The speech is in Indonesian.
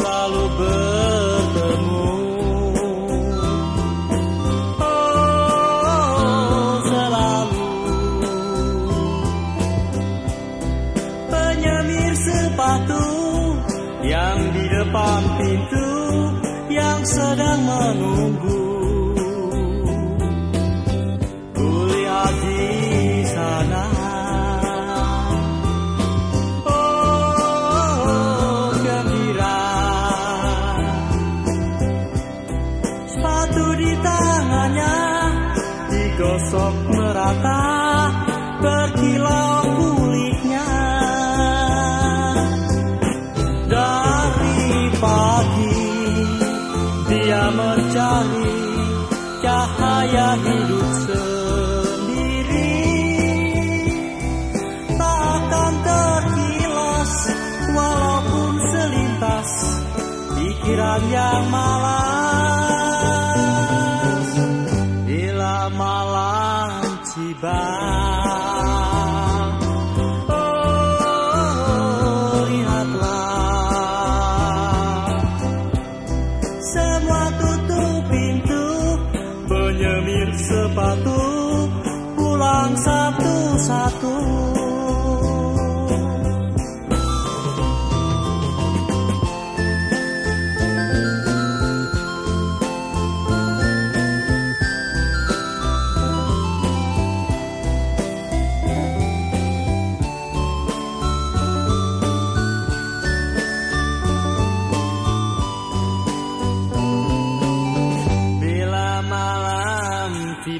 selalu bertemu. Oh, selalu. Sepatu Yang di depan pintu Yang sedang menunggu. Digosok merata berkilau kulitnya. Dari pagi dia mencari cahaya hidup sendiri Tak akan terkilas walaupun selintas pikiran yang malas tiba. Oh, lihatlah Semua tutup pintu Penyemir sepatu Pulang satu-satu